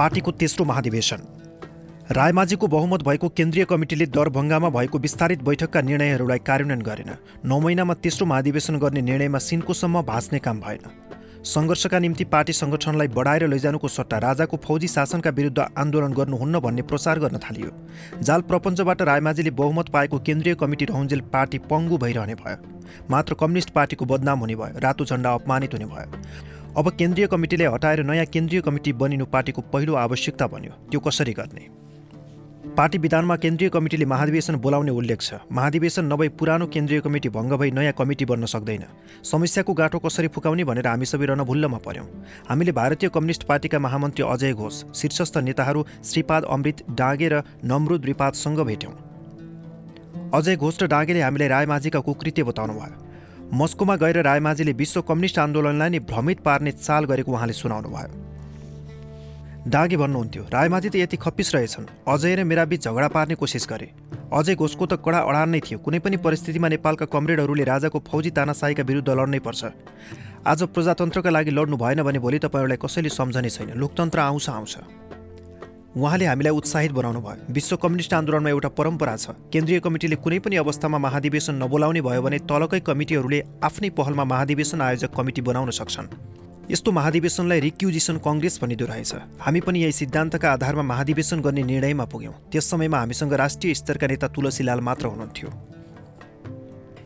पार्टीको तेस्रो महाधिवेशन। रायमाझीको बहुमत भएको केन्द्रीय कमिटीले दरभङ्गामा भएको विस्तारित बैठकका निर्णयहरूलाई कार्यान्वयन गरेन। नौ महिनामा तेस्रो महाधिवेशन गर्ने निर्णयमा सिन्कोसम्म भाँच्ने काम भएन। सङ्घर्षका निम्ति पार्टी सङ्गठनलाई बढाएर लैजानुको सट्टा राजाको फौजी शासनका विरुद्ध आन्दोलन गर्नुहुन्न भन्ने प्रचार गर्न थालियो। जाल प्रपञ्चबाट रायमाझीले बहुमत पाएको केन्द्रीय कमिटी रहन्जेल पार्टी पङ्गु भइरहने भयो। मात्र कम्युनिस्ट पार्टीको बदनाम हुने भयो। रातो झण्डा अपमानित हुने भयो। अब केन्द्रीय कमिटीले हटाएर नयाँ केन्द्रीय कमिटी बनिनु पार्टीको पहिलो आवश्यकता बन्यो। त्यो कसरी गर्ने? पार्टी विधानमा केन्द्रीय कमिटीले महाधिवेशन बोलाउने उल्लेख छ। महाधिवेशन नभई पुरानो केन्द्रीय कमिटी भङ्ग भई नयाँ कमिटी बन्न सक्दैन। समस्याको गाँठो कसरी फुकाउने भनेर हामी सबै रणभुल्लमा पर्यौँ हामीले भारतीय कम्युनिस्ट पार्टीका महामन्त्री अजय घोष शीर्षस्थ नेताहरू श्रीपाद अमृत डाँगे र नमरुद रिपादसँग भेट्यौँ। अजय घोष र डाँगेले हामीलाई रायमाझीका कुकृत्य बताउनु भयो मस्कोमा गएर रायमाझीले विश्व कम्युनिस्ट आन्दोलनलाई नै भ्रमित पार्ने चाल गरेको उहाँले सुनाउनु भयो डाँगे भन्नुहुन्थ्यो रायमाझी त यति खप्पिस रहेछन्। अजय र मेरा बिच झगडा पार्ने कोसिस गरे। अजय घोषको त कडा अडान नै थियो। कुनै पनि परिस्थितिमा नेपालका कमरेडहरूले राजाको फौजी तानासाहीका विरुद्ध लड्नै पर्छ। आज प्रजातन्त्रका लागि लड्नु भएन भने भोलि तपाईँहरूलाई कसैले सम्झने छैन। लोकतन्त्र आउँछ आउँछ। उहाँले हामीलाई उत्साहित बनाउनु भयो। विश्व कम्युनिस्ट आन्दोलनमा एउटा परम्परा छ। केन्द्रीय कमिटीले कुनै पनि अवस्थामा महाधिवेशन नबोलाउने भयो भने तलकै कमिटीहरूले आफ्नै पहलमा महाधिवेशन आयोजक कमिटी बनाउन सक्छन्। यस्तो महाधिवेशनलाई रिक्युजिसन कङ्ग्रेस भनिदो रहेछ हामी पनि यही सिद्धान्तका आधारमा महाधिवेशन गर्ने निर्णयमा पुग्यौँ। त्यस समयमा हामीसँग राष्ट्रिय स्तरका नेता तुलसीलाल मात्र हुनुहुन्थ्यो।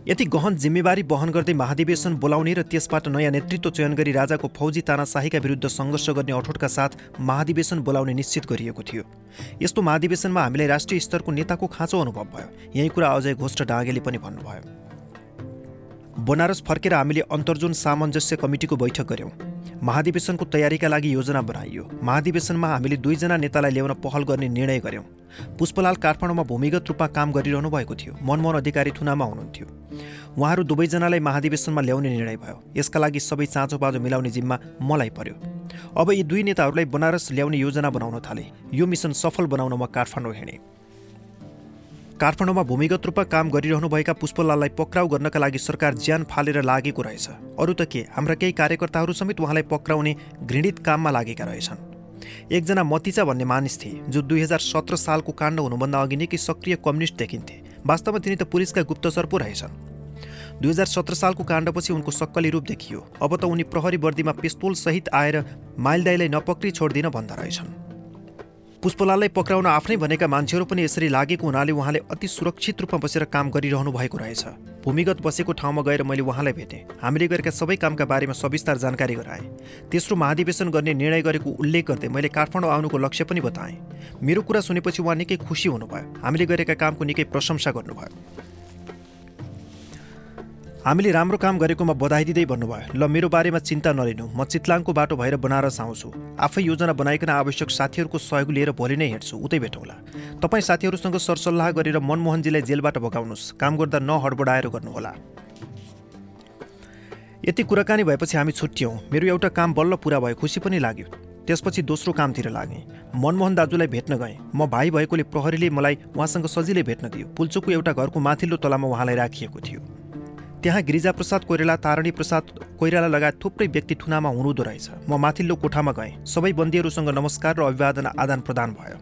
यति गहन जिम्मेवारी वहन गर्दै महाधिवेशन बोलाउने र त्यसबाट नयाँ नेतृत्व चयन गरी राजाको फौजी तानाशाहीका विरुद्ध सङ्घर्ष गर्ने अठोटका साथ महाधिवेशन बोलाउने निश्चित गरिएको थियो। यस्तो महाधिवेशनमा हामीलाई राष्ट्रिय स्तरको नेताको खाँचो अनुभव भयो। यही कुरा अजय घोष र डाँगेले पनि भन्नुभयो। बनारस फर्केर हामीले अन्तर्जुन सामञ्जस्य कमिटीको बैठक गऱ्यौँ। महाधिवेशनको तयारीका लागि योजना बनाइयो। महाधिवेशनमा हामीले दुईजना नेतालाई ल्याउन पहल गर्ने निर्णय गऱ्यौँ। पुष्पलाल काठमाडौँमा भूमिगत रूपमा काम गरिरहनु भएको थियो। मनमोहन अधिकारी थुनामा हुनुहुन्थ्यो। उहाँहरू दुवैजनालाई महाधिवेशनमा ल्याउने निर्णय भयो। यसका लागि सबै चाँचो बाँचो मिलाउने जिम्मा मलाई पर्यो। अब यी दुई नेताहरूलाई बनारस ल्याउने योजना बनाउन थाले। यो मिसन सफल बनाउन म काठमाडौँ हिँडेँ। काठमाडौँमा भूमिगत रूपमा काम गरिरहनुभएका पुष्पलाललाई पक्राउ गर्नका लागि सरकार ज्यान फालेर लागेको रहेछ। अरू त के? हाम्रा केही कार्यकर्ताहरू समेत उहाँलाई पक्राउने घृणित काममा लागेका रहेछन्। एकजना मतिचा भन्ने मानिस थिए जो दुई हजार सत्र सालको काण्ड हुनुभन्दा अघि नै सक्रिय कम्युनिस्ट देखिन्थे। वास्तवमा तिनी त पुलिसका गुप्तचर पो रहेछन्। दुई हजार सत्र सालको काण्डपछि उनको सक्कली रूप देखियो। अब त उनी प्रहरी वर्दीमा पिस्तोलसहित आएर माइलदाईलाई नपक्री छोड्दिन भन्दा रहेछन्। पुष्पलाललाई पक्राउन आफ्नै भनेका मान्छेहरू पनि यसरी लागेको हुनाले उहाँले अति सुरक्षित रूपमा बसेर काम गरिरहनु भएको रहेछ। भूमिगत बसेको ठाउँमा गएर मैले उहाँलाई भेटेँ। हामीले गरेका सबै कामका बारेमा सविस्तार जानकारी गराएँ। तेस्रो महाधिवेशन गर्ने निर्णय गरेको उल्लेख गर्दै मैले काठमाडौँ आउनुको लक्ष्य पनि बताएँ। मेरो कुरा सुनेपछि उहाँ निकै खुसी हुनुभयो। हामीले गरेका कामको निकै प्रशंसा गर्नुभयो। हामीले राम्रो काम गरेकोमा बधाई दिँदै भन्नुभयो। ल मेरो बारेमा चिन्ता नलिनु। म चितलाङको बाटो भएर बनारस आउँछु। आफै योजना बनाइकन आवश्यक साथीहरूको सहयोग लिएर भोलि नै हिँड्छु उतै भेटौँला। तपाईँ साथीहरूसँग सरसल्लाह गरेर मनमोहनजीलाई जेलबाट भगाउनुहोस्। काम गर्दा नहडबडाएर गर्नुहोला। यति कुराकानी भएपछि हामी छुट्यौँ। मेरो एउटा काम बल्ल पुरा भयो। खुसी पनि लाग्यो। त्यसपछि दोस्रो कामतिर लागेँ। मनमोहन दाजुलाई भेट्न गएँ। म भाइ भएकोले प्रहरीले मलाई उहाँसँग सजिलै भेट्न दियो। पुल्चोकको एउटा घरको माथिल्लो तलामा उहाँलाई राखिएको थियो। त्यहाँ गिरिजाप्रसाद कोइराला तारणी प्रसाद कोइराला लगायत थुप्रै व्यक्ति ठुनामा हुनुहुँदो रहेछ। म माथिल्लो कोठामा गएँ। सबै बन्दीहरूसँग नमस्कार र अभिवादन आदान प्रदान भयो।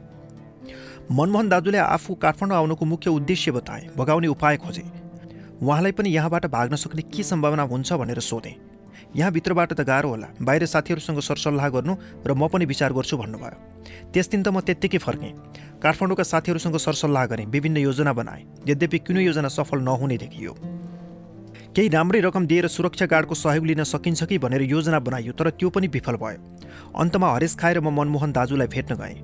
मनमोहन दाजुले आफू काठमाडौँ आउनुको मुख्य उद्देश्य बताए भगाउने उपाय खोजे। उहाँलाई पनि यहाँबाट भाग्न सक्ने के सम्भावना हुन्छ भनेर सोधेँ। यहाँभित्रबाट त गाह्रो होला। बाहिर साथीहरूसँग सरसल्लाह गर्नु र म पनि विचार गर्छु भन्नुभयो। त्यस दिन त म त्यत्तिकै फर्केँ। काठमाडौँका साथीहरूसँग सरसल्लाह गरेँ विभिन्न योजना बनाएँ। यद्यपि कुनै योजना सफल नहुने देखियो। केही राम्रै रकम दिएर सुरक्षा गार्डको सहयोग लिन सकिन्छ कि भनेर योजना बनाइयो तर त्यो पनि विफल भयो। अन्तमा हरेस खाएर म मनमोहन दाजुलाई भेट्न गएँ।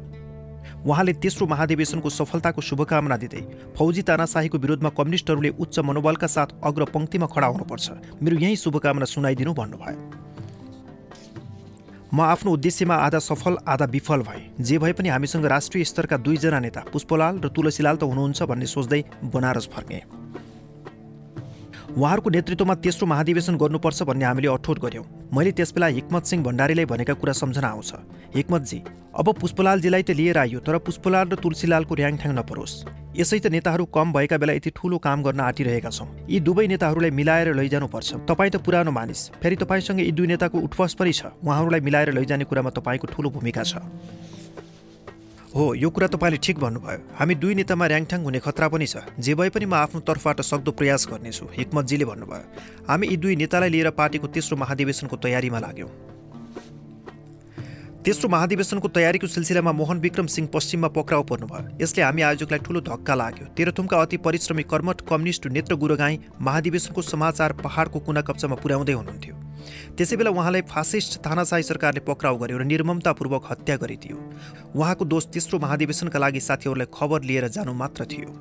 उहाँले तेस्रो महाधिवेशनको सफलताको शुभकामना दिँदै फौजी तानाशाहीको विरोधमा कम्युनिस्टहरूले उच्च मनोबलका साथ अग्रपङ्क्तिमा खडा हुनुपर्छ। मेरो यही शुभकामना सुनाइदिनु भन्नुभयो। म आफ्नो उद्देश्यमा आधा सफल आधा विफल भएँ। जे भए पनि हामीसँग राष्ट्रिय स्तरका दुईजना नेता पुष्पलाल र तुलसीलाल त हुनुहुन्छ भन्ने सोच्दै बनारस फर्केँ। उहाँहरूको नेतृत्वमा तेस्रो महाधिवेशन गर्नुपर्छ भन्ने हामीले अठोट गऱ्यौँ। मैले त्यसबेला हिक्मत सिंह भण्डारीलाई भनेका कुरा सम्झना आउँछ। हिक्मतजी अब पुष्पलालजीलाई त लिएर आइयो तर पुष्पलाल र तुलसीलालको ऱ्याङठ्याङ नपरोस्। यसै त नेताहरू कम भएका बेला यति ठुलो काम गर्न आँटिरहेका छौँ। यी दुवै नेताहरूलाई मिलाएर लैजानुपर्छ। तपाईँ त पुरानो मानिस फेरि तपाईँसँग यी दुई नेताको उठबस पनि छ। उहाँहरूलाई मिलाएर लैजाने कुरामा तपाईँको ठुलो भूमिका छ। हो यो कुरा तपाईँले ठिक भन्नुभयो। हामी दुई नेतामा ऱ्याङठाङ हुने खतरा पनि छ। जे भए पनि म आफ्नो तर्फबाट सक्दो प्रयास गर्नेछु हिक्मतजीले भन्नुभयो। हामी यी दुई नेतालाई लिएर पार्टीको तेस्रो महाधिवेशनको तयारीमा लाग्यौँ। तेस्रो महाधिवेशनको तयारीको सिलसिलामा मोहन विक्रम सिंह पश्चिममा पक्राउ पर्नुभयो। यसले हामी आयोजकलाई ठूलो धक्का लाग्यो। तेह्रथुमका अति परिश्रमी कर्मठ कम्युनिस्ट नेत्र गुरुगाई महाधिवेशनको समाचार पहाडको कुना कप्चामा पुर्याउँदै हुनुहुन्थ्यो। त्यसै बेला उहाँलाई फासिस्ट थानासाई सरकारले पक्राउ गर्यो र निर्ममतापूर्वक हत्या गरिदियो। उहाँको दोष तेस्रो महाधिवेशनका लागि साथीहरूलाई खबर लिएर जानु मात्र थियो।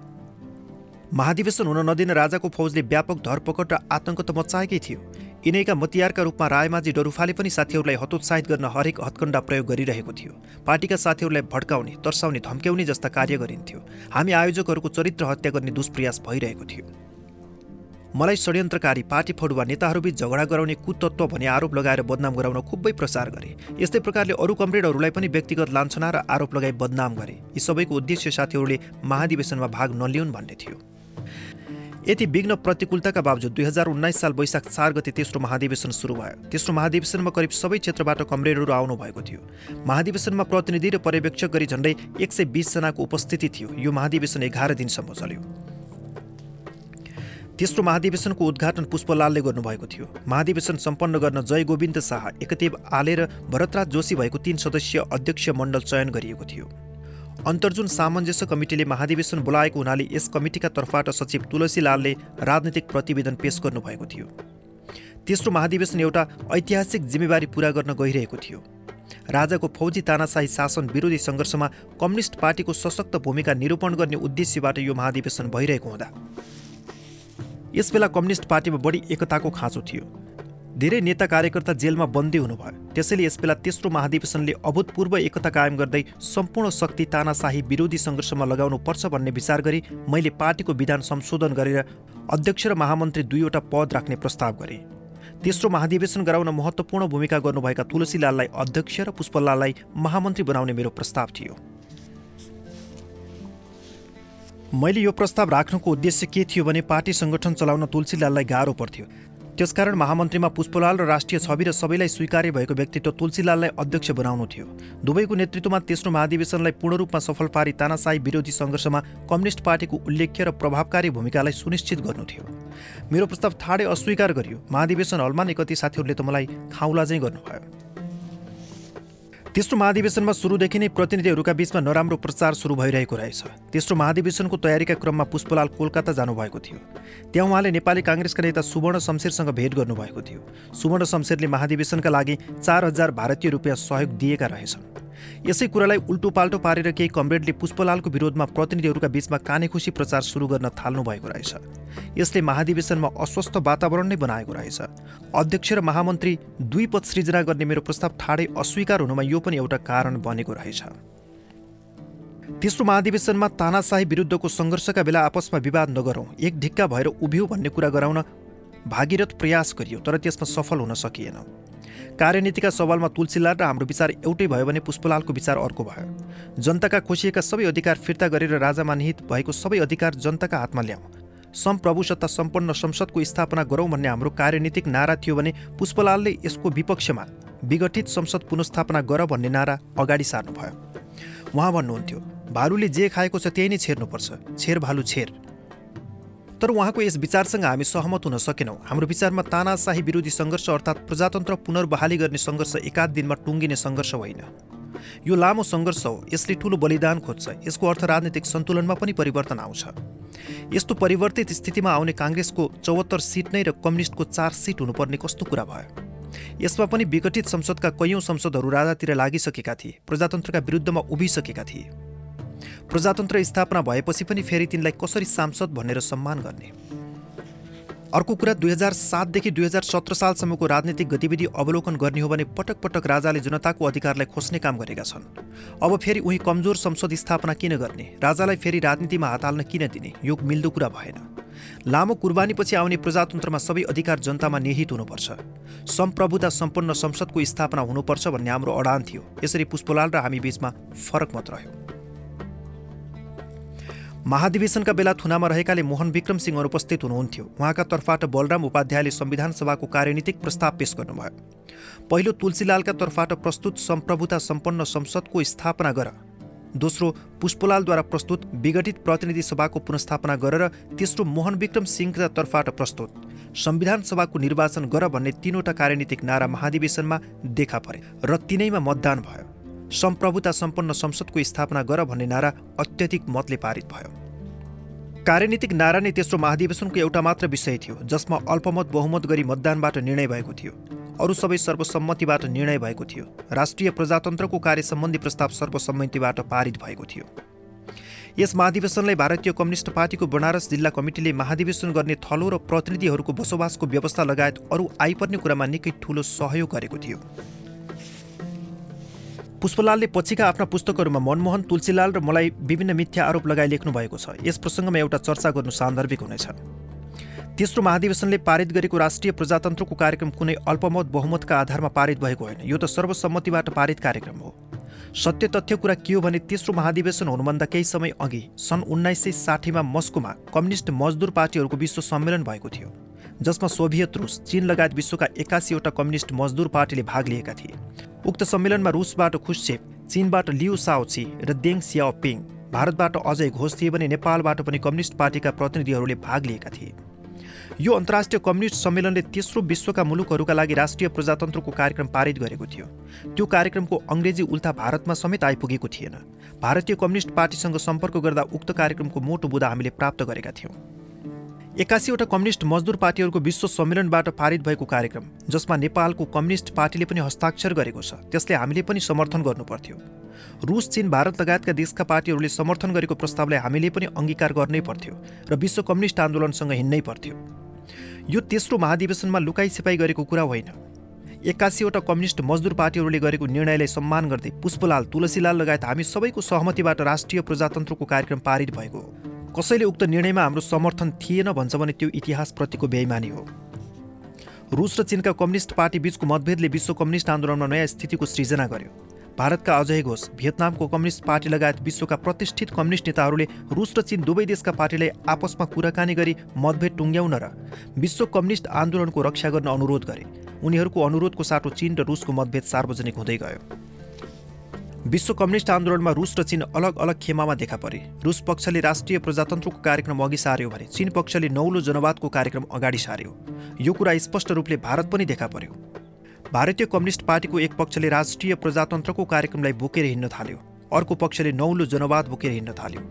महाधिवेशन हुन नदिन राजाको फौजले व्यापक धरपकड र आतंक त मचाएकै थियो। यिनैका मतियारका रूपमा रायमाझी डरुफाले पनि साथीहरूलाई हतोत्साहित गर्न हरेक हत्कण्डा प्रयोग गरिरहेको थियो। पार्टीका साथीहरूलाई भड्काउने तर्साउने धम्क्याउने जस्ता कार्य गरिन्थ्यो। हामी आयोजकहरूको चरित्र हत्या गर्ने दुष्प्रयास भइरहेको थियो। मलाई षड्यन्त्रकारी पार्टी फडुवा नेताहरूबीच झगडा गराउने कुतत्व भने आरोप लगाएर बदनाम गराउन खुबै प्रचार गरे। यस्तै प्रकारले अरू कमरेडहरूलाई पनि व्यक्तिगत लान्छना र आरोप लगाई बदनाम गरे। यी सबैको उद्देश्य साथीहरूले महाधिवेशनमा भाग नलिउन् भन्ने थियो। यति विघ्न प्रतिकूलताका बावजुद दुई हजार उन्नाइस साल वैशाख चार गते तेस्रो महाधिवेशन सुरु भयो। तेस्रो महाधिवेशनमा करिब सबै क्षेत्रबाट कमरेडहरू आउनु भएको थियो। महाधिवेशनमा प्रतिनिधि र पर्यवेक्षक गरी झण्डै एक सय बिसजनाको उपस्थिति थियो। यो महाधिवेशन एघार दिनसम्म चल्यो। तेस्रो महाधिवेशनको उद्घाटन पुष्पलालले गर्नुभएको थियो। महाधिवेशन सम्पन्न गर्न जय गोविन्द शाह एकदेव आले र भरतराज जोशी भएको तीन सदस्यीय अध्यक्ष मण्डल चयन गरिएको थियो। अन्तर्जुन सामञ्जस्य कमिटीले महाधिवेशन बोलाएको हुनाले यस कमिटीका तर्फबाट सचिव तुलसीलालले राजनीतिक प्रतिवेदन पेश गर्नुभएको थियो। तेस्रो महाधिवेशन एउटा ऐतिहासिक जिम्मेवारी पुरा गर्न गइरहेको थियो। राजाको फौजी तानाशाही शासन विरोधी सङ्घर्षमा कम्युनिस्ट पार्टीको सशक्त भूमिका निरूपण गर्ने उद्देश्यबाट यो महाधिवेशन भइरहेको हुँदा। यसबेला कम्युनिस्ट पार्टीमा बढी एकताको खाँचो थियो। धेरै नेता कार्यकर्ता जेलमा बन्दी हुनुभयो। त्यसैले यसबेला तेस्रो महाधिवेशनले अभूतपूर्व एकता कायम गर्दै सम्पूर्ण शक्ति तानाशाही विरोधी सङ्घर्षमा लगाउनु पर्छ भन्ने विचार गरी मैले पार्टीको विधान संशोधन गरेर अध्यक्ष र महामन्त्री दुईवटा पद राख्ने प्रस्ताव गरेँ। तेस्रो महाधिवेशन गराउन महत्त्वपूर्ण भूमिका गर्नुभएका तुलसीलाललाई अध्यक्ष र पुष्पलाललाई महामन्त्री बनाउने मेरो प्रस्ताव थियो। मैले यो प्रस्ताव राख्नुको उद्देश्य के थियो भने पार्टी सङ्गठन चलाउन तुलसीलाललाई गाह्रो पर्थ्यो। त्यसकारण महामन्त्रीमा पुष्पलाल र राष्ट्रिय छवि र सबैलाई स्वीकार्य भएको व्यक्तित्व तुलसीलाललाई अध्यक्ष बनाउनु थियो। दुवैको नेतृत्वमा तेस्रो महाधिवेशनलाई पूर्ण रूपमा सफल पारी तानासाई विरोधी सङ्घर्षमा कम्युनिस्ट पार्टीको उल्लेख्य र प्रभावकारी भूमिकालाई सुनिश्चित गर्नु थियो। मेरो प्रस्ताव ठाडै अस्वीकार गरियो। महाधिवेशन हलमा नै कति साथीहरूले त मलाई खाउला चाहिँ गर्नुभयो। तेस्रो महाधिवेशनमा सुरुदेखि नै प्रतिनिधिहरूका बीचमा नराम्रो प्रचार सुरु भइरहेको रहेछ। तेस्रो महाधिवेशनको तयारीका क्रममा पुष्पलाल कोलकाता जानुभएको थियो। त्यहाँ उहाँले नेपाली काङ्ग्रेसका नेता सुवर्ण शमशेरसँग भेट गर्नुभएको थियो। सुवर्ण शमशेरले महाधिवेशनका लागि चार हजार भारतीय रुपियाँ सहयोग दिएका रहेछन्। यसै कुरालाई उल्टो पाल्टो पारेर केही कमरेडले पुष्पलालको विरोधमा प्रतिनिधिहरूका बीचमा कानेखुसी प्रचार सुरु गर्न थाल्नु भएको रहेछ। यसले महाधिवेशनमा अस्वस्थ वातावरण नै बनाएको रहेछ। अध्यक्ष र महामन्त्री दुई पद सृजना गर्ने मेरो प्रस्ताव ठाडै अस्वीकार हुनुमा यो पनि एउटा कारण बनेको रहेछ। तेस्रो महाधिवेशनमा तानाशाही विरुद्धको सङ्घर्षका बेला आपसमा विवाद नगरौँ एक ढिक्का भएर उभियो भन्ने कुरा गराउन भागीरथ प्रयास गरियो तर त्यसमा सफल हुन सकिएन। कार्यनीतिका सवालमा तुलसीलाल र हाम्रो विचार एउटै भयो भने पुष्पलालको विचार अर्को भयो। जनताका खोसिएका सबै अधिकार फिर्ता गरेर राजामा निहित भएको सबै अधिकार जनताका हातमा ल्याउँ। सम्प्रभुसत्ता सम्पन्न संसदको स्थापना गरौँ भन्ने हाम्रो कार्यनीतिक नारा थियो भने पुष्पलालले यसको विपक्षमा विघटित संसद पुनस्थापना गर भन्ने नारा अगाडि सार्नुभयो। उहाँ भन्नुहुन्थ्यो भालुले जे खाएको छ त्यही नै छेर्नुपर्छ। छेर भालु छेर। तर उहाँको यस विचारसँग हामी सहमत हुन सकेनौँ। हाम्रो विचारमा तानाशाही विरोधी सङ्घर्ष अर्थात् प्रजातन्त्र पुनर्बहाली गर्ने सङ्घर्ष एकाध दिनमा टुङ्गिने सङ्घर्ष होइन। यो लामो सङ्घर्ष हो यसले ठुलो बलिदान खोज्छ यसको अर्थ राजनीतिक सन्तुलनमा पनि परिवर्तन आउँछ। यस्तो परिवर्तित स्थितिमा आउने काङ्ग्रेसको चौहत्तर सिट नै र कम्युनिस्टको चार सिट हुनुपर्ने कस्तो कुरा भयो? यसमा पनि विघटित संसदका कैयौँ संसदहरू राजातिर लागिसकेका थिए प्रजातन्त्रका विरुद्धमा उभिसकेका थिए। प्रजातन्त्र स्थापना भएपछि पनि फेरि तिनलाई कसरी सांसद भनेर सम्मान गर्ने? अर्को कुरा दुई हजार सातदेखि दुई हजार सत्र सालसम्मको राजनीतिक गतिविधि अवलोकन गर्ने हो भने पटक पटक राजाले जनताको अधिकारलाई खोज्ने काम गरेका छन्। अब फेरि उही कमजोर संसद स्थापना किन गर्ने? राजालाई फेरि राजनीतिमा हात हाल्न किन दिने? यो मिल्दो कुरा भएन। लामो कुर्बानीपछि आउने प्रजातन्त्रमा सबै अधिकार जनतामा निहित हुनुपर्छ। सम्प्रभुता सम्पन्न संसदको स्थापना हुनुपर्छ भन्ने हाम्रो अडान थियो। यसरी पुष्पलाल र हामी बीचमा फरक मत रह्यो। महाधिवेशनका बेला थुनामा रहेकाले मोहन विक्रम सिंह अनुपस्थित हुनुहुन्थ्यो। उहाँका तर्फबाट बलराम उपाध्यायले संविधान सभाको कार्यनीतिक प्रस्ताव पेश गर्नुभयो। पहिलो तुलसीलालका तर्फबाट प्रस्तुत सम्प्रभुता सम्पन्न संसदको स्थापना गर। दोस्रो पुष्पलालद्वारा प्रस्तुत विघटित प्रतिनिधि सभाको पुनस्थापना गरेर तेस्रो मोहन विक्रम सिंहका तर्फबाट प्रस्तुत संविधान सभाको निर्वाचन गर भन्ने तीनवटा कार्यनीतिक नारा महाधिवेशनमा देखा परे र तिनैमा मतदान भयो। सम्प्रभुता सम्पन्न संसदको स्थापना गर भन्ने नारा अत्यधिक मतले पारित भयो। कार्यनीतिक नारा नै तेस्रो महाधिवेशनको एउटा मात्र विषय थियो जसमा अल्पमत बहुमत गरी मतदानबाट निर्णय भएको थियो। अरू सबै सर्वसम्मतिबाट निर्णय भएको थियो। राष्ट्रिय प्रजातन्त्रको कार्य सम्बन्धी प्रस्ताव सर्वसम्मतिबाट पारित भएको थियो। यस महाधिवेशनलाई भारतीय कम्युनिस्ट पार्टीको बनारस जिल्ला कमिटीले महाधिवेशन गर्ने थलो र प्रतिनिधिहरूको बसोबासको व्यवस्था लगायत अरू आइपर्ने कुरामा निकै ठूलो सहयोग गरेको थियो। पुष्पलालले पछिका आफ्ना पुस्तकहरूमा मनमोहन तुलसीलाल र मलाई विभिन्न मिथ्या आरोप लगाई लेख्नु भएको छ। यस प्रसङ्गमा एउटा चर्चा गर्नु सान्दर्भिक हुनेछ। तेस्रो महाधिवेशनले पारित गरेको राष्ट्रिय प्रजातन्त्रको कार्यक्रम कुनै अल्पमत बहुमतका आधारमा पारित भएको होइन। यो त सर्वसम्मतिबाट पारित कार्यक्रम हो। सत्य तथ्य कुरा के हो भने तेस्रो महाधिवेशन हुनुभन्दा केही समय अघि सन् उन्नाइस सय साठीमा मस्कोमा कम्युनिस्ट मजदुर पार्टीहरूको विश्व सम्मेलन भएको थियो। जसमा सोभियत रुस चीन लगायत विश्वका एक्कासीवटा कम्युनिस्ट मजदुर पार्टीले भाग लिएका थिए। उक्त सम्मेलनमा रुसबाट खुस्चेप चीनबाट लिउ साओची र देङ सियाओ पिङ भारतबाट अजय घोष थिए भने नेपालबाट पनि कम्युनिस्ट पार्टीका प्रतिनिधिहरूले भाग लिएका थिए। यो अन्तर्राष्ट्रिय कम्युनिस्ट सम्मेलनले तेस्रो विश्वका मुलुकहरूका लागि राष्ट्रिय प्रजातन्त्रको कार्यक्रम पारित गरेको थियो। त्यो कार्यक्रमको अङ्ग्रेजी उल्था भारतमा समेत आइपुगेको थिएन। भारतीय कम्युनिस्ट पार्टीसँग सम्पर्क गर्दा उक्त कार्यक्रमको मोटो बुदा हामीले प्राप्त गरेका थियौँ। एक्कासीवटा कम्युनिस्ट मजदुर पार्टीहरूको विश्व सम्मेलनबाट पारित भएको कार्यक्रम जसमा नेपालको कम्युनिस्ट पार्टीले पनि हस्ताक्षर गरेको छ त्यसले हामीले पनि समर्थन गर्नुपर्थ्यो। रुस चीन भारत लगायतका देशका पार्टीहरूले समर्थन गरेको प्रस्तावलाई हामीले पनि अङ्गीकार गर्नै पर्थ्यो र विश्व कम्युनिस्ट आन्दोलनसँग हिँड्नै पर्थ्यो। यो तेस्रो महाधिवेशनमा लुकाइ छिपाई गरेको कुरा होइन। एक्कासीवटा कम्युनिस्ट मजदुर पार्टीहरूले गरेको निर्णयलाई सम्मान गर्दै पुष्पलाल तुलसीलाल लगायत हामी सबैको सहमतिबाट राष्ट्रिय प्रजातन्त्रको कार्यक्रम पारित भएको हो। कसैले उक्त निर्णयमा हाम्रो समर्थन थिएन भन्छ भने त्यो इतिहासप्रतिको बेइमानी हो। रुस र चीनका कम्युनिस्ट पार्टी बीचको मतभेदले विश्व कम्युनिस्ट आन्दोलनमा नयाँ स्थितिको सृजना गर्यो। भारतका अजय घोष भियतनामको कम्युनिस्ट पार्टी लगायत विश्वका प्रतिष्ठित कम्युनिस्ट नेताहरूले रुस र चीन दुवै देशका पार्टीलाई आपसमा कुराकानी गरी मतभेद टुङ्ग्याउन र विश्व कम्युनिस्ट आन्दोलनको रक्षा गर्न अनुरोध गरे। उनीहरूको अनुरोधको साटो चीन र रुसको मतभेद सार्वजनिक हुँदै गयो। विश्व कम्युनिस्ट आन्दोलनमा रुस र चीन अलग अलग खेमामा देखा परे। रुस पक्षले राष्ट्रिय प्रजातन्त्रको कार्यक्रम अघि सार्यो भने चीन पक्षले नौलो जनवादको कार्यक्रम अगाडि सार्यो। यो कुरा स्पष्ट रूपले भारत पनि देखा पर्यो। भारतीय कम्युनिस्ट पार्टीको एक पक्षले राष्ट्रिय प्रजातन्त्रको कार्यक्रमलाई बोकेर हिँड्न थाल्यो। अर्को पक्षले नौलो जनवाद बोकेर हिँड्न थाल्यो।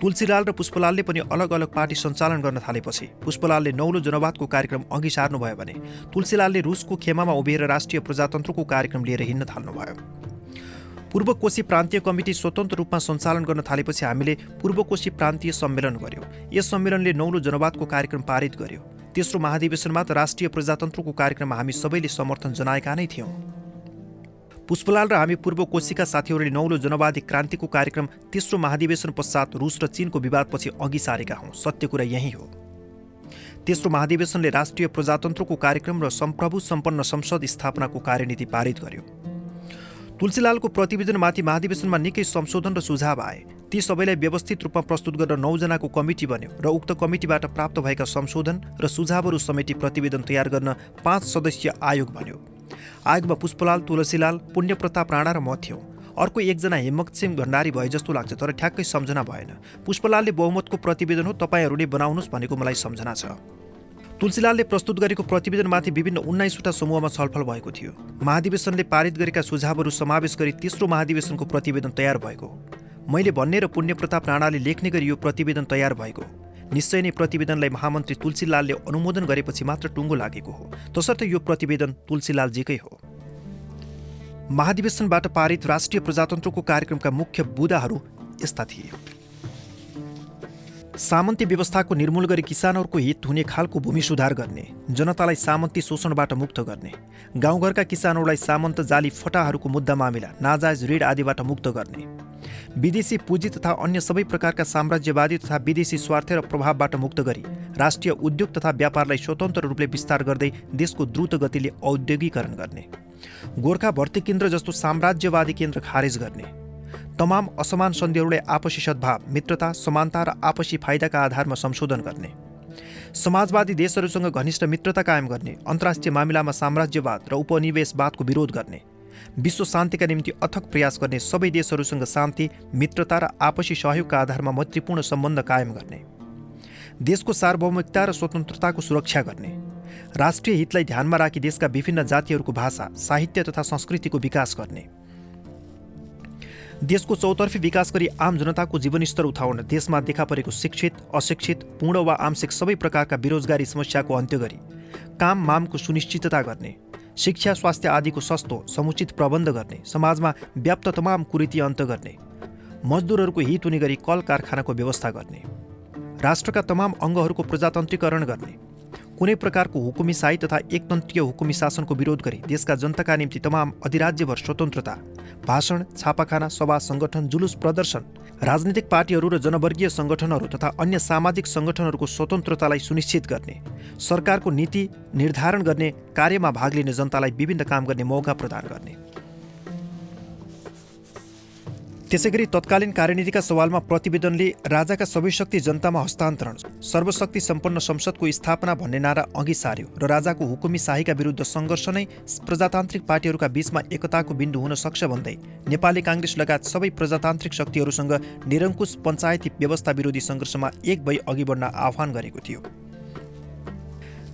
तुलसीलाल र पुष्पलालले पनि अलग अलग पार्टी सञ्चालन गर्न थालेपछि पुष्पलालले नौलो जनवादको कार्यक्रम अघि सार्नुभयो भने तुलसीलालले रुसको खेमामा उभिएर राष्ट्रिय प्रजातन्त्रको कार्यक्रम लिएर हिँड्न थाल्नुभयो। पूर्व कोशी प्रान्तीय कमिटी स्वतन्त्र रूपमा सञ्चालन गर्न थालेपछि हामीले पूर्व कोशी प्रान्तीय सम्मेलन गर्यो। यस सम्मेलनले नौलो जनवादको कार्यक्रम पारित गर्यो। तेस्रो महाधिवेशनमा त राष्ट्रिय प्रजातन्त्रको कार्यक्रममा हामी सबैले समर्थन जनाएका नै थियौँ। पुष्पलाल र हामी पूर्व कोशीका साथीहरूले नौलो जनवादी क्रान्तिको कार्यक्रम तेस्रो महाधिवेशन पश्चात रुस र चीनको विवादपछि अघि सारेका हौँ। सत्य कुरा यही हो। तेस्रो महाधिवेशनले राष्ट्रिय प्रजातन्त्रको कार्यक्रम र सम्प्रभु सम्पन्न संसद स्थापनाको कार्यनीति पारित गर्यो। तुलसीलालको प्रतिवेदनमाथि महाधिवेशनमा निकै संशोधन र सुझाव आए। ती सबैलाई व्यवस्थित रूपमा प्रस्तुत गरेर नौजनाको कमिटी बन्यो र उक्त कमिटीबाट प्राप्त भएका संशोधन र सुझावहरू समेटी प्रतिवेदन तयार गर्न पाँच सदस्यीय आयोग बन्यो। आयोगमा पुष्पलाल तुलसीलाल पुण्यप्रताप राणा र म थियौँ। अर्को एकजना हेमकसिंह भण्डारी भए जस्तो लाग्छ तर ठ्याक्कै सम्झना भएन। पुष्पलालले बहुमतको प्रतिवेदन हो तपाईँहरू नै बनाउनुहोस् भनेको मलाई सम्झना छ। तुलसीलालले प्रस्तुत गरेको प्रतिवेदनमाथि विभिन्न उन्नाइसवटा समूहमा छलफल भएको थियो। महाधिवेशनले पारित गरेका सुझावहरू समावेश गरी तेस्रो महाधिवेशनको प्रतिवेदन तयार भएको। मैले भन्ने र पुण्य प्रताप राणाले लेख्ने गरी यो प्रतिवेदन तयार भएको। निश्चय नै प्रतिवेदनलाई महामन्त्री तुलसीलालले अनुमोदन गरेपछि मात्र टुङ्गो लागेको हो। तसर्थ यो प्रतिवेदन तुलसीलालजीकै हो। महाधिवेशनबाट पारित राष्ट्रिय प्रजातन्त्रको कार्यक्रमका मुख्य बुदाहरू यस्ता थिए। सामन्ती व्यवस्थाको निर्मूल गरी किसानहरूको हित हुने खालको भूमि सुधार गर्ने जनतालाई सामन्ती शोषणबाट मुक्त गर्ने गाउँघरका किसानहरूलाई सामन्त जाली फटाहरूको मुद्दा मामिला नाजायज ऋण आदिबाट मुक्त गर्ने विदेशी पुँजी तथा अन्य सबै प्रकारका साम्राज्यवादी तथा विदेशी स्वार्थ र प्रभावबाट मुक्त गरी राष्ट्रिय उद्योग तथा व्यापारलाई स्वतन्त्र रूपले विस्तार गर्दै देशको द्रुत गतिले औद्योगिकरण गर्ने गोर्खा भर्ती केन्द्र जस्तो साम्राज्यवादी केन्द्र खारेज गर्ने तमाम असमान सन्धिहरूलाई आपसी सद्भाव मित्रता समानता र आपसी फाइदाका आधारमा संशोधन गर्ने। समाजवादी देशहरूसँग घनिष्ठ मित्रता कायम गर्ने अन्तर्राष्ट्रिय मामिलामा साम्राज्यवाद र उपनिवेशवादको विरोध गर्ने विश्व शान्तिका निम्ति अथक प्रयास गर्ने सबै देशहरूसँग शान्ति मित्रता र आपसी सहयोगका आधारमा मैत्रीपूर्ण सम्बन्ध कायम गर्ने देशको सार्वभौमिकता र स्वतन्त्रताको सुरक्षा गर्ने राष्ट्रिय हितलाई ध्यानमा राखी देशका विभिन्न जातिहरूको भाषा साहित्य तथा संस्कृतिको विकास गर्ने। देशको चौतर्फी विकास गरी आम जनताको जीवनस्तर उठाउन देशमा देखा परेको शिक्षित अशिक्षित पूर्ण वा आंशिक सबै प्रकारका बेरोजगारी समस्याको अन्त्य गरी काम मामको सुनिश्चितता गर्ने शिक्षा स्वास्थ्य आदिको सस्तो समुचित प्रबन्ध गर्ने समाजमा व्याप्त तमाम कुरीति अन्त गर्ने मजदुरहरूको हित हुने गरी कल कारखानाको व्यवस्था गर्ने राष्ट्रका तमाम अङ्गहरूको प्रजातन्त्रीकरण गर्ने कुनै प्रकारको हुकुमी साई तथा एकतन्त्रीय हुकुमी शासनको विरोध गरी। देशका जनताका निम्ति तमाम अधिराज्यभर स्वतन्त्रता भाषण छापाखाना सभा सङ्गठन जुलुस प्रदर्शन राजनीतिक पार्टीहरू र जनवर्गीय सङ्गठनहरू तथा अन्य सामाजिक सङ्गठनहरूको स्वतन्त्रतालाई सुनिश्चित गर्ने सरकारको नीति निर्धारण गर्ने कार्यमा भाग लिने जनतालाई विभिन्न काम गर्ने मौका प्रदान गर्ने। त्यसै गरी तत्कालीन कार्यनीतिका सवालमा प्रतिवेदनले राजाका सबै शक्ति जनतामा हस्तान्तरण सर्वशक्ति सम्पन्न संसदको स्थापना भन्ने नारा अघि सार्यो र राजाको हुकुमी शाहीका विरुद्ध सङ्घर्ष नै प्रजातान्त्रिक पार्टीहरूका बीचमा एकताको बिन्दु हुन सक्छ भन्दै नेपाली काङ्ग्रेस लगायत सबै प्रजातान्त्रिक शक्तिहरूसँग निरङ्कुश पञ्चायती व्यवस्था विरोधी सङ्घर्षमा एक भई अघि बढ्न आह्वान गरेको थियो।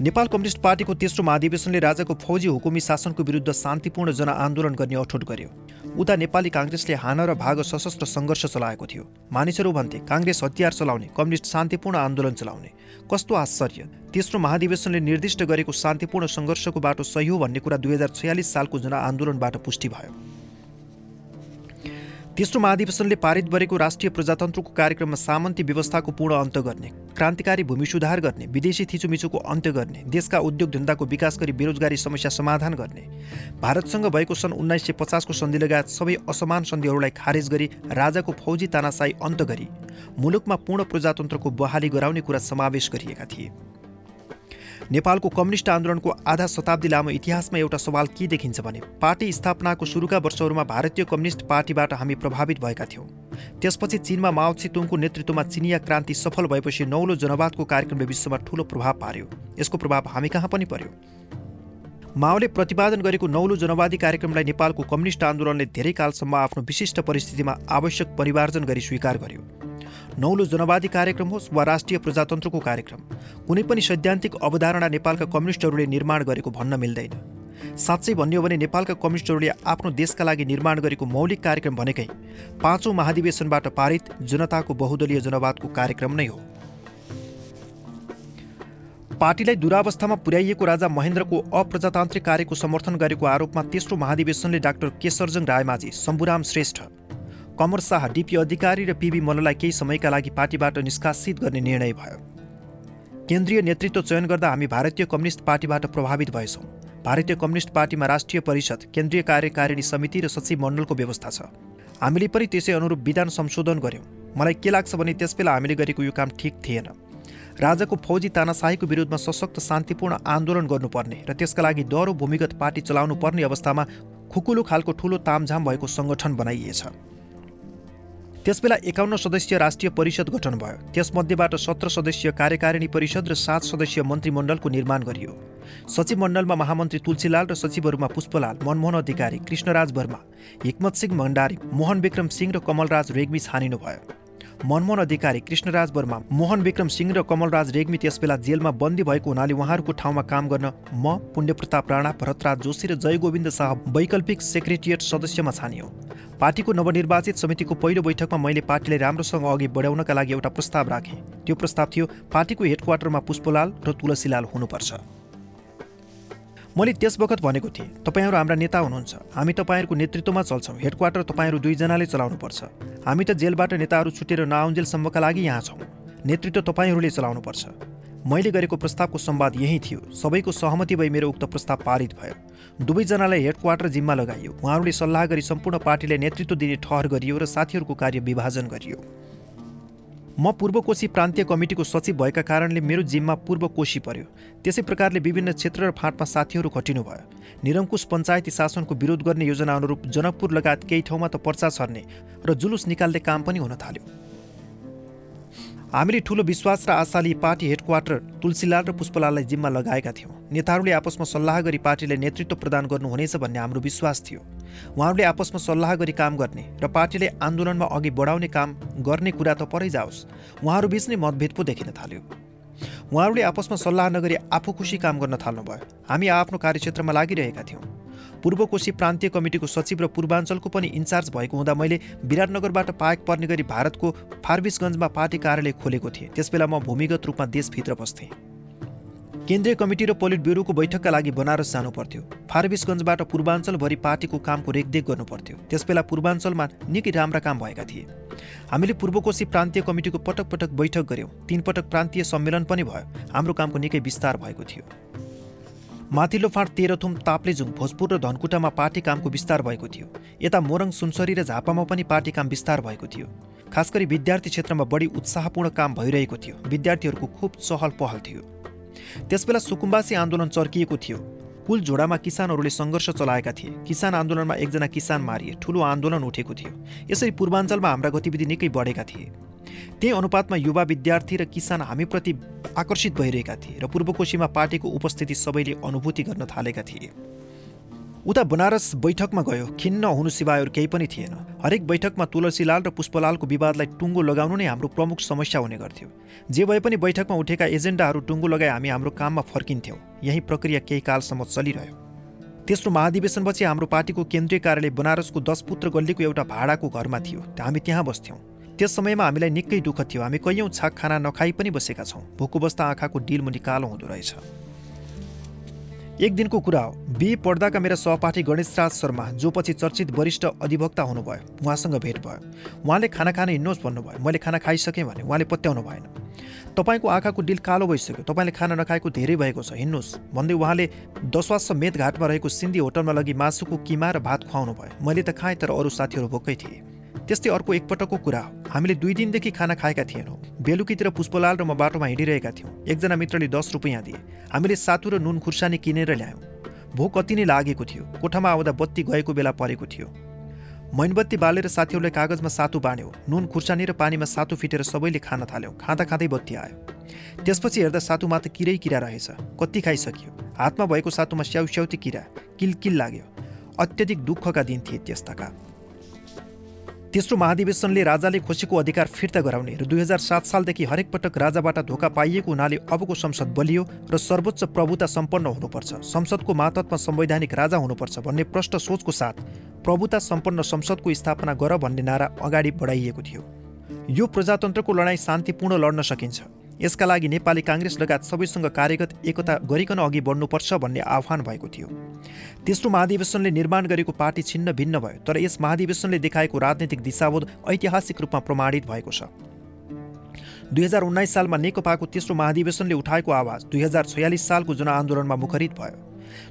नेपाल कम्युनिस्ट पार्टीको तेस्रो महाधिवेशनले राजाको फौजी हुकुमी शासनको विरुद्ध शान्तिपूर्ण जनआन्दोलन गर्ने अठोट गर्यो। उता नेपाली काङ्ग्रेसले हान र भाग सशस्त्र सङ्घर्ष चलाएको थियो। मानिसहरू भन्थे काङ्ग्रेस हतियार चलाउने कम्युनिस्ट शान्तिपूर्ण आन्दोलन चलाउने। कस्तो आश्चर्य! तेस्रो महाधिवेशनले निर्दिष्ट गरेको शान्तिपूर्ण सङ्घर्षको बाटो सही हो भन्ने कुरा दुई हजार छयालिस सालको जनआन्दोलनबाट पुष्टि भयो। तेस्रो महाधिवेशनले पारित गरेको राष्ट्रिय प्रजातन्त्रको कार्यक्रममा सामन्ती व्यवस्थाको पूर्ण अन्त गर्ने क्रान्तिकारी भूमि सुधार गर्ने विदेशी थिचोमिचोको अन्त्य गर्ने देशका उद्योग धन्दाको विकास गरी बेरोजगारी समस्या समाधान गर्ने भारतसँग भएको सन् उन्नाइस सय पचासको सन्धि लगायत सबै असमान सन्धिहरूलाई खारेज गरी राजाको फौजी तानासाई अन्त गरी मुलुकमा पूर्ण प्रजातन्त्रको बहाली गराउने कुरा समावेश गरिएका थिए। नेपालको कम्युनिस्ट आन्दोलनको आधा शताब्दी लामो इतिहासमा एउटा सवाल के देखिन्छ भने पार्टी स्थापनाको सुरुका वर्षहरूमा भारतीय कम्युनिस्ट पार्टीबाट हामी प्रभावित भएका थियौँ। त्यसपछि चिनमा माओ तुङको नेतृत्वमा चिनिया क्रान्ति सफल भएपछि नौलो जनवादको कार्यक्रमले विश्वमा ठूलो प्रभाव पार्यो। यसको प्रभाव हामी कहाँ पनि पर्यो। माओले प्रतिपादन गरेको नौलो जनवादी कार्यक्रमलाई नेपालको कम्युनिस्ट आन्दोलनले धेरै कालसम्म आफ्नो विशिष्ट परिस्थितिमा आवश्यक परिवार्जन गरी स्वीकार गर्यो। नौलो जनवादी कार्यक्रम होस् वा राष्ट्रिय प्रजातन्त्रको कार्यक्रम कुनै पनि सैद्धान्तिक अवधारणा नेपालका कम्युनिस्टहरूले निर्माण गरेको भन्न मिल्दैन। साँच्चै भन्ने हो भने नेपालका कम्युनिस्टहरूले आफ्नो देशका लागि निर्माण गरेको मौलिक कार्यक्रम भनेकै पाँचौँ महाधिवेशनबाट पारित जनताको बहुदलीय जनवादको कार्यक्रम नै हो। पार्टीलाई दुरावस्थामा पुर्याइएको राजा महेन्द्रको अप्रजातान्त्रिक कार्यको समर्थन गरेको आरोपमा तेस्रो महाधिवेशनले डाक्टर केशरजङ रायमाझी शम्भुराम श्रेष्ठ कमर शाह डिपी अधिकारी र पिबी मल्ललाई केही समयका लागि पार्टीबाट निष्कासित गर्ने निर्णय भयो। केन्द्रीय नेतृत्व चयन गर्दा हामी भारतीय कम्युनिस्ट पार्टीबाट प्रभावित भएछौँ। भारतीय कम्युनिस्ट पार्टीमा राष्ट्रिय परिषद केन्द्रीय कार्यकारिणी समिति र सचिव मण्डलको व्यवस्था छ। हामीले पनि त्यसै अनुरूप विधान संशोधन गर्यौँ मलाई के लाग्छ भने त्यसबेला हामीले गरेको यो काम ठिक थिएन। राजाको फौजी तानाशाहीको विरुद्धमा सशक्त शान्तिपूर्ण आन्दोलन गर्नुपर्ने र त्यसका लागि डह्रो भूमिगत पार्टी चलाउनु पर्ने अवस्थामा खुकुलो खालको ठुलो तामझाम भएको सङ्गठन बनाइएछ। त्यसबेला एकाउन्न सदस्यीय राष्ट्रिय परिषद गठन भयो। त्यसमध्येबाट सत्र सदस्यीय कार्यकारिणी परिषद र सात सदस्यीय मन्त्रीमण्डलको निर्माण गरियो। सचिव मण्डलमा महामन्त्री तुलसीलाल र सचिवहरूमा पुष्पलाल मनमोहन अधिकारी कृष्णराज वर्मा हिक्मत सिंह भण्डारी मोहन विक्रम सिंह र कमलराज रेग्मी छानिनुभयो। मनमोहन अधिकारी कृष्णराज वर्मा मोहन विक्रम सिंह र कमलराज रेग्मी त्यसबेला जेलमा बन्दी भएको हुनाले उहाँहरूको ठाउँमा काम गर्न म पुण्यप्रताप राणा भरतराज जोशी र जय गोविन्द शाह वैकल्पिक सेक्रेटरिएट सदस्यमा छानियो। पार्टीको नवनिर्वाचित समितिको पहिलो बैठकमा मैले पार्टीलाई राम्रोसँग अघि बढाउनका लागि एउटा प्रस्ताव राखेँ। त्यो प्रस्ताव थियो पार्टीको हेडक्वार्टरमा पुष्पलाल र तुलसीलाल हुनुपर्छ। मैले त्यस बखत भनेको थिएँ तपाईँहरू हाम्रा नेता हुनुहुन्छ। हामी तपाईँहरूको नेतृत्वमा चल्छौँ। हेडक्वार्टर तपाईँहरू दुईजनाले चलाउनुपर्छ। हामी त जेलबाट नेताहरू छुटेर नआउन्जेलसम्मका लागि यहाँ छौँ। नेतृत्व तपाईँहरूले चलाउनुपर्छ। मैले गरेको प्रस्तावको संवाद यही थियो। सबैको सहमति भई मेरो उक्त प्रस्ताव पारित भयो। दुवैजनालाई हेडक्वार्टर जिम्मा लगाइयो। उहाँहरूले सल्लाह गरी सम्पूर्ण पार्टीलाई नेतृत्व दिने ठहर गरियो र साथीहरूको कार्य विभाजन गरियो। म पूर्व कोशी प्रान्तीय कमिटीको सचिव भएका कारणले मेरो जिम्मा पूर्व कोशी पर्यो। त्यसै प्रकारले विभिन्न क्षेत्र र फाँटमा साथीहरू खटिनु भयो। निरङ्कुश पञ्चायती शासनको विरोध गर्ने योजना अनुरूप जनकपुर लगायत केही ठाउँमा त पर्चा छर्ने र जुलुस निकाल्ने काम पनि हुन थाल्यो। हामीले ठुलो विश्वास र आशा लिई पार्टी हेडक्वार्टर तुलसीलाल र पुष्पलाललाई जिम्मा लगाएका थियौँ। नेताहरूले आपसमा सल्लाह गरी पार्टीलाई नेतृत्व प्रदान गर्नुहुनेछ भन्ने हाम्रो विश्वास थियो। उहाँहरूले आपसमा सल्लाह गरी काम गर्ने र पार्टीलाई आन्दोलनमा अघि बढाउने काम गर्ने कुरा त परै जाओस्। उहाँहरूबीच नै मतभेद पो देखिन थाल्यो। उहाँहरूले आपसमा सल्लाह नगरी आफू खुसी काम गर्न थाल्नुभयो। हामी आफ्नो कार्यक्षेत्रमा लागिरहेका थियौँ। पूर्व कोशी प्रान्तीय कमिटीको सचिव र पूर्वाञ्चलको पनि इन्चार्ज भएको हुँदा मैले विराटनगरबाट पाएक पर्ने गरी भारतको फार्बिसगञ्जमा पार्टी कार्यालय खोलेको थिएँ। त्यसबेला म भूमिगत रूपमा देशभित्र बस्थेँ। केन्द्रीय कमिटी र पोलिट ब्युरोको बैठकका लागि बनारस जानु पर्थ्यो फारबिसगञ्जबाट पूर्वाञ्चलभरि पार्टीको कामको रेखदेख गर्नु पर्थ्यो त्यसबेला पूर्वाञ्चलमा निकै राम्रा काम भएका थिए। हामीले पूर्वकोशी प्रान्तीय कमिटीको पटक पटक बैठक गऱ्यौँ तीन पटक प्रान्तीय सम्मेलन पनि भयो। हाम्रो कामको निकै विस्तार भएको थियो। माथिल्लो फाँट तेह्रथुम ताप्लेजुङ भोजपुर र धनकुटामा पार्टी कामको विस्तार भएको थियो। यता मोरङ सुनसरी र झापामा पनि पार्टी काम विस्तार भएको थियो। खास गरी विद्यार्थी क्षेत्रमा बढी उत्साहपूर्ण काम भइरहेको थियो। विद्यार्थीहरूको खुब चहल पहल थियो। त्यसबेला सुकुम्बासी आन्दोलन चर्किएको थियो। कुल झोडामा किसानहरूले सङ्घर्ष चलाएका थिए। किसान आन्दोलनमा एकजना किसान मारिए। ठुलो आन्दोलन उठेको थियो। यसरी पूर्वाञ्चलमा हाम्रा गतिविधि निकै बढेका थिए। त्यही अनुपातमा युवा विद्यार्थी र किसान हामीप्रति आकर्षित भइरहेका थिए र पूर्वकोशीमा पार्टीको उपस्थिति सबैले अनुभूति गर्न थालेका थिए। उता बनारस बैठकमा गयो। खिन्न हुनु सिवाय केही पनि थिएन। हरेक बैठकमा तुलसीलाल र पुष्पलालको विवादलाई टुङ्गो लगाउनु नै हाम्रो प्रमुख समस्या हुने गर्थ्यो। जे भए पनि बैठकमा उठेका एजेन्डाहरू टुङ्गो लगाई हामी हाम्रो काममा फर्किन्थ्यौँ। यही प्रक्रिया केही कालसम्म चलिरह्यो। तेस्रो महाधिवेशनपछि हाम्रो पार्टीको केन्द्रीय कार्यालय बनारसको दस पुत्र गल्लीको एउटा भाडाको घरमा थियो। हामी त्यहाँ बस्थ्यौँ। त्यस समयमा हामीलाई निकै दुःख थियो। हामी कैयौँ छाक खाना नखाई पनि बसेका छौँ। भोको बस्दा आँखाको डिल मुनि कालो हुँदो रहेछ। एक दिनको कुरा हो। बी पढ्दाका मेरा सहपाठी गणेश राज शर्मा जो पछि चर्चित वरिष्ठ अधिवक्ता हुनुभयो उहाँसँग भेट भयो। उहाँले खाना खान हिँड्नुहोस् भन्नुभयो। मैले खाना खाइसकेँ भने उहाँले पत्याउनु भएन। तपाईँको आँखाको डिल कालो भइसक्यो। तपाईँले खाना नखाएको धेरै भएको छ। हिँड्नुहोस्। भन्दै उहाँले दसवास मेदघाटमा रहेको सिन्धी होटलमा लगी मासुको किमा र भात खुवाउनु भयो। मैले त खाएँ तर अरू साथीहरू भोकै थिए। त्यस्तै अर्को एकपटकको कुरा हो। हामीले दुई दिनदेखि खाना खाएका थिएनौँ। बेलुकीतिर पुष्पलाल र म बाटोमा हिँडिरहेका थियौँ। एकजना मित्रले दस रुपियाँ दिए। हामीले सातु र नुन खुर्सानी किनेर ल्यायौँ। भोक कति नै लागेको थियो। कोठामा आउँदा बत्ती गएको बेला परेको थियो। मैनबत्ती बालेर साथीहरूलाई कागजमा सातु बाँड्यो। नुन खुर्सानी र पानीमा सातु फिटेर सबैले खान थाल्यौँ। खाँदा खाँदै बत्ती आयो। त्यसपछि हेर्दा सातुमा त किरै किरा रहेछ। कति खाइसक्यो। हातमा भएको सातुमा स्याउ स्याउती किरा। किलकिल लाग्यो। अत्यधिक दुःखका दिन थिए त्यस्ताका। तेस्रो महाधिवेशनले राजाले खोसेको अधिकार फिर्ता गराउने र दुई हजार सात सालदेखि हरेक पटक राजाबाट धोका पाइएको हुनाले अबको संसद बलियो र सर्वोच्च प्रभुता सम्पन्न हुनुपर्छ। संसदको मातत्व संवैधानिक राजा हुनुपर्छ भन्ने प्रष्ट सोचको साथ प्रभुता सम्पन्न संसदको स्थापना गर भन्ने नारा अगाडि बढाइएको थियो। यो प्रजातन्त्रको लडाईँ शान्तिपूर्ण लड्न सकिन्छ। यसका लागि नेपाली काङ्ग्रेस लगायत सबैसँग कार्यगत एकता गरिकन अघि बढ्नुपर्छ भन्ने आह्वान भएको थियो। तेस्रो महाधिवेशनले निर्माण गरेको पार्टी छिन्न भिन्न भयो तर यस महाधिवेशनले देखाएको राजनैतिक दिशाबोध ऐतिहासिक रूपमा प्रमाणित भएको छ। दुई हजार उन्नाइस सालमा नेकपाको तेस्रो महाधिवेशनले उठाएको आवाज दुई हजार छयालिस सालको जनआन्दोलनमा मुखरित भयो।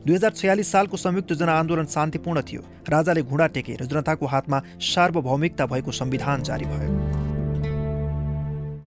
दुई हजार छयालिस सालको संयुक्त जनआन्दोलन शान्तिपूर्ण थियो। राजाले घुँडा टेके र जनताको हातमा सार्वभौमिकता भएको संविधान जारी भयो।